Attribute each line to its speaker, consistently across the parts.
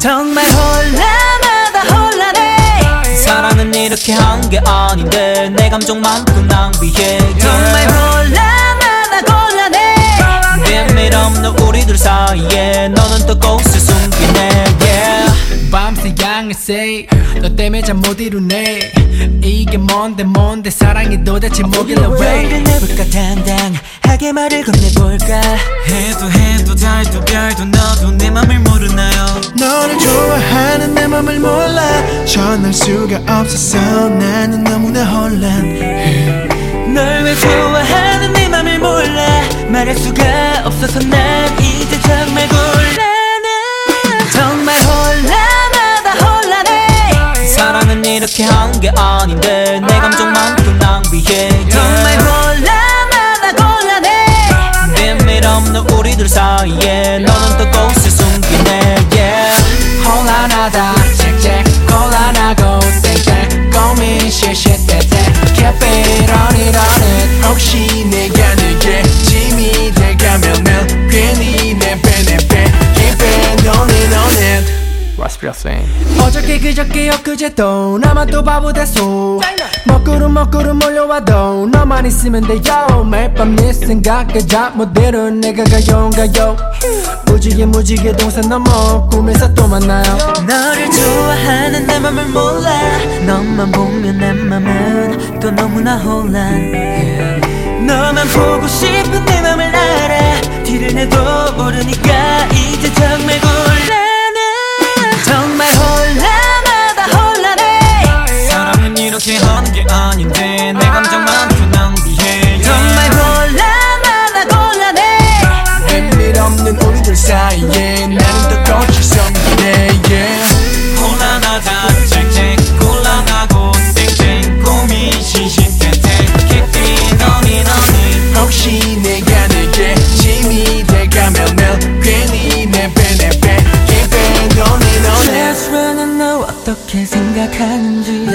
Speaker 1: 정말 혼란하다 혼란해.
Speaker 2: 사랑은 이렇게 한 게 아닌데 내 감정만큼 낭비해.
Speaker 1: 정말 혼란하다 곤란해.
Speaker 2: 비밀 없는 우리들 사이에 너는 또 꽃을 숨기네 yeah.
Speaker 3: 밤새 양을새 너 때문에 잠 못 이루네. 이게 뭔데 뭔데? 사랑이 도대체 뭐길래 왜?
Speaker 1: 내볼까 당당하게 말을 건네볼까?
Speaker 2: 해도 해도 달도 별도 너도 내 맘을 모르나요?
Speaker 4: 너를 좋아하는 내 맘을 몰라. 전할 수가 없어서 나는 너무나 혼란해.
Speaker 1: 널왜 좋아하는
Speaker 3: 어저께 그저께 엊그제 또 나만 또 바보 됐어 먹구름 먹구름 몰려와도 너만 있으면 돼요. 매일 밤네 생각에 잠못 들어 내가 가요 가요. 무지개 무지개 동산 넘어 꿈에서 또 만나요.
Speaker 1: 너를 좋아하는 내 맘을 몰라. 너만 보면 내 맘은 또 너무나 혼란해 너만 보고 싶은 내 맘을 알아. 티를 내도 모르니까
Speaker 2: 아닌데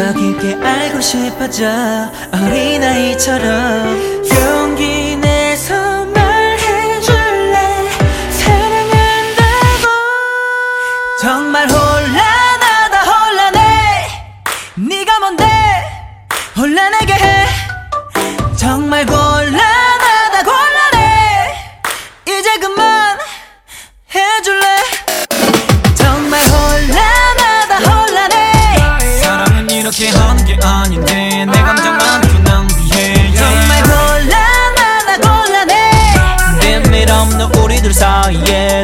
Speaker 1: 더 깊게 알고 싶어져 어린아이처럼 용기
Speaker 2: 아이들 사이에